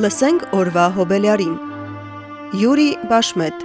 Լսենք օրվա հոբելյարին։ Յուրի Բաշմետ